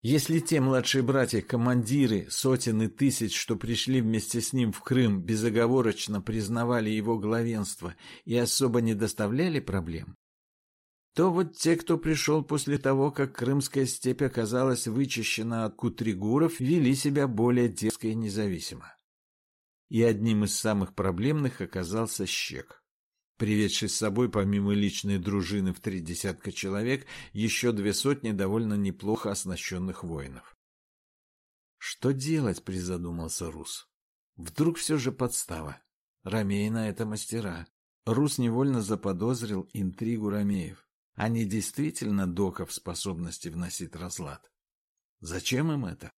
Если те младшие братья-командиры сотен и тысяч, что пришли вместе с ним в Крым, безоговорочно признавали его главенство и особо не доставляли проблем, то вот те, кто пришел после того, как Крымская степь оказалась вычищена от кутригуров, вели себя более дерзко и независимо. И одним из самых проблемных оказался Щек приведший с собой помимо личной дружины в три десятка человек еще две сотни довольно неплохо оснащенных воинов. Что делать, призадумался Рус. Вдруг все же подстава. Ромеи это мастера. Рус невольно заподозрил интригу Ромеев. Они действительно доков способности вносить разлад. Зачем им это?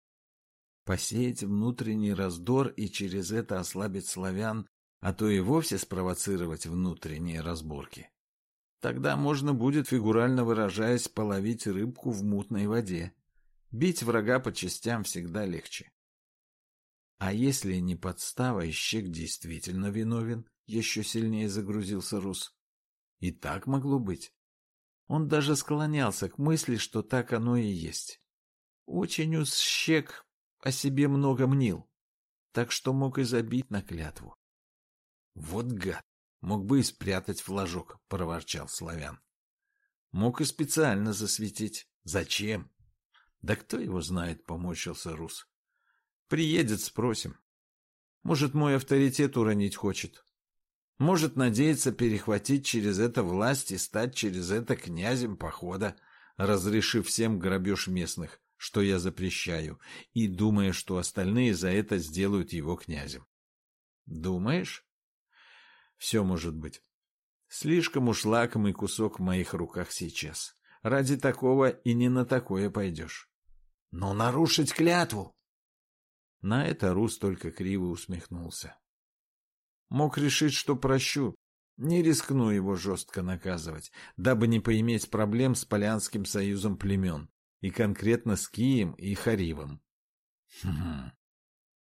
Посеять внутренний раздор и через это ослабить славян а то и вовсе спровоцировать внутренние разборки. Тогда можно будет, фигурально выражаясь, половить рыбку в мутной воде. Бить врага по частям всегда легче. А если не подстава, ищек действительно виновен, еще сильнее загрузился Рус. И так могло быть. Он даже склонялся к мысли, что так оно и есть. Очень уж щек о себе много мнил, так что мог и забить на клятву. Вот гад! Мог бы и спрятать флажок, — проворчал славян. Мог и специально засветить. Зачем? Да кто его знает, — поморщился Рус. Приедет, спросим. Может, мой авторитет уронить хочет. Может, надеется перехватить через это власть и стать через это князем похода, разрешив всем грабеж местных, что я запрещаю, и думая, что остальные за это сделают его князем. Думаешь? Все может быть. Слишком уж лакомый кусок в моих руках сейчас. Ради такого и не на такое пойдешь. Но нарушить клятву! На это Рус только криво усмехнулся. Мог решить, что прощу. Не рискну его жестко наказывать, дабы не поиметь проблем с Полянским союзом племен, и конкретно с Кием и Харивом. Хм.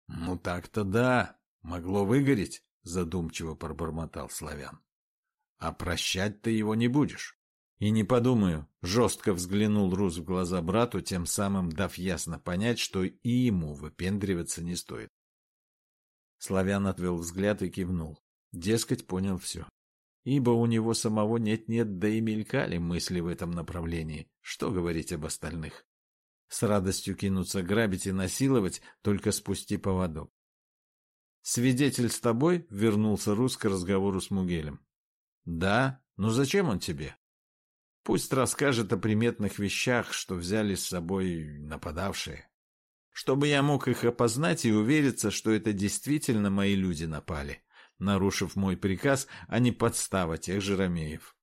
Ну так-то да, могло выгореть задумчиво пробормотал славян. А прощать ты его не будешь. И не подумаю, жестко взглянул Рус в глаза брату, тем самым дав ясно понять, что и ему выпендриваться не стоит. Славян отвел взгляд и кивнул. Дескать, понял все. Ибо у него самого нет-нет, да и мелькали мысли в этом направлении. Что говорить об остальных? С радостью кинуться грабить и насиловать, только спусти поводок. «Свидетель с тобой?» — вернулся Рус к разговору с Мугелем. «Да? Но зачем он тебе?» «Пусть расскажет о приметных вещах, что взяли с собой нападавшие. Чтобы я мог их опознать и увериться, что это действительно мои люди напали, нарушив мой приказ, а не подстава тех же Ромеев.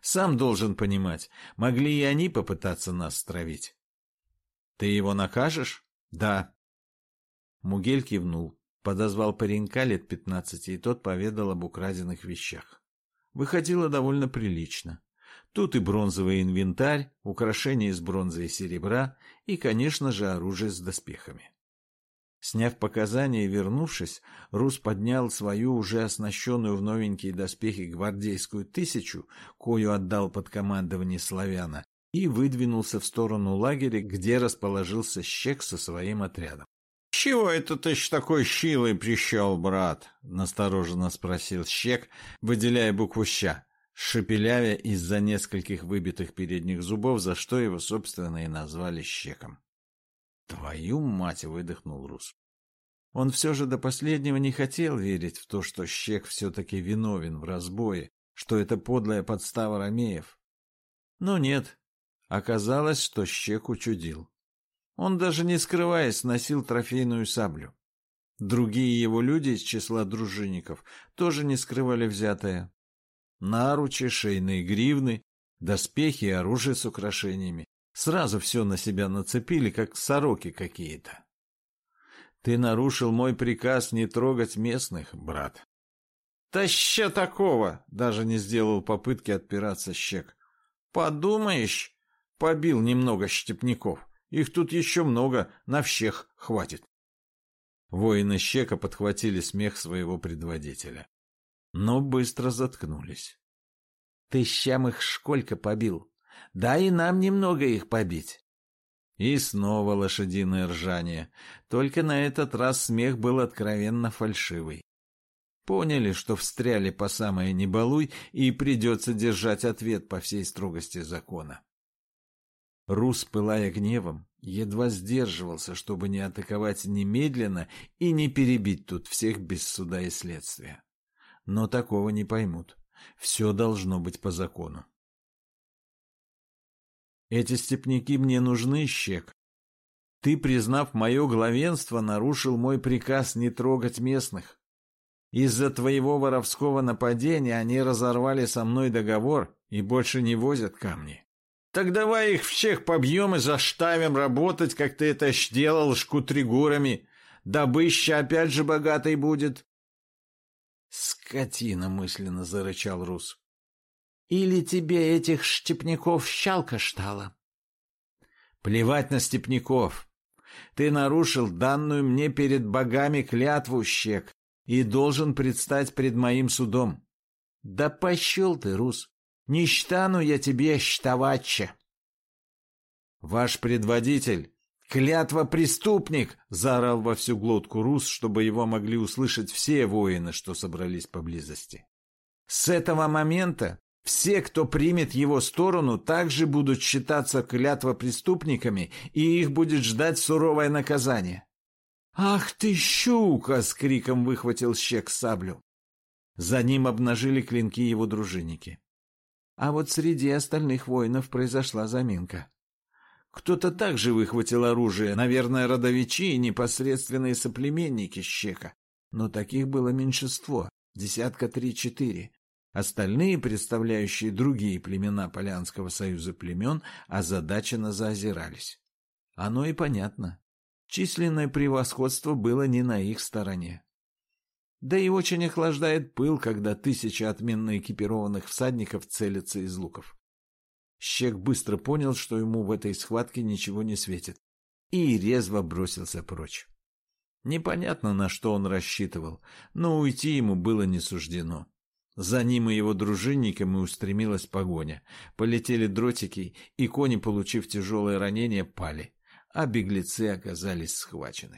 Сам должен понимать, могли и они попытаться нас стравить». «Ты его накажешь?» «Да». Мугель кивнул. Подозвал паренька лет пятнадцати, и тот поведал об украденных вещах. Выходило довольно прилично. Тут и бронзовый инвентарь, украшения из бронзы и серебра, и, конечно же, оружие с доспехами. Сняв показания и вернувшись, Рус поднял свою уже оснащенную в новенькие доспехи гвардейскую тысячу, кою отдал под командование славяна, и выдвинулся в сторону лагеря, где расположился Щек со своим отрядом. «Чего это ты ж такой щилый прищел, брат?» — настороженно спросил Щек, выделяя букву «ща», шепелявя из-за нескольких выбитых передних зубов, за что его, собственно, и назвали Щеком. «Твою мать!» — выдохнул Рус. Он все же до последнего не хотел верить в то, что Щек все-таки виновен в разбое, что это подлая подстава Ромеев. Но нет, оказалось, что Щек учудил. Он даже не скрываясь носил трофейную саблю. Другие его люди из числа дружинников тоже не скрывали взятое. Наручи, шейные гривны, доспехи и оружие с украшениями. Сразу все на себя нацепили, как сороки какие-то. Ты нарушил мой приказ не трогать местных, брат. Таща такого! Даже не сделал попытки отпираться щек. Подумаешь, побил немного штепняков. Их тут еще много, на всех хватит. Воины Щека подхватили смех своего предводителя. Но быстро заткнулись. Ты щам их сколько побил? Да и нам немного их побить. И снова лошадиное ржание. Только на этот раз смех был откровенно фальшивый. Поняли, что встряли по самое небалуй, и придется держать ответ по всей строгости закона. Рус, пылая гневом, едва сдерживался, чтобы не атаковать немедленно и не перебить тут всех без суда и следствия. Но такого не поймут. Все должно быть по закону. Эти степняки мне нужны, Щек. Ты, признав мое главенство, нарушил мой приказ не трогать местных. Из-за твоего воровского нападения они разорвали со мной договор и больше не возят камни. Так давай их всех побьем и заставим работать, как ты это сделал шкутригурами. Добыща опять же богатой будет. Скотина, мысленно зарычал Рус. Или тебе этих штепняков щалка штала? Плевать на степняков. Ты нарушил данную мне перед богами клятву, щек, и должен предстать пред моим судом. Да пощел ты, Рус. Не штану я тебе штавача. Ваш предводитель, клятва преступник, заорал во всю глотку Рус, чтобы его могли услышать все воины, что собрались поблизости. С этого момента все, кто примет его сторону, также будут считаться клятва преступниками, и их будет ждать суровое наказание. «Ах ты, щука!» — с криком выхватил щек саблю. За ним обнажили клинки его дружинники. А вот среди остальных воинов произошла заминка. Кто-то также выхватил оружие, наверное, родовичи и непосредственные соплеменники Щека. Но таких было меньшинство, десятка три-четыре. Остальные, представляющие другие племена Полянского союза племен, озадаченно заозирались. Оно и понятно. Численное превосходство было не на их стороне. Да и очень охлаждает пыл, когда тысячи отменно экипированных всадников целятся из луков. Щек быстро понял, что ему в этой схватке ничего не светит, и резво бросился прочь. Непонятно, на что он рассчитывал, но уйти ему было не суждено. За ним и его дружинниками устремилась погоня. Полетели дротики, и кони, получив тяжелое ранение, пали, а беглецы оказались схвачены.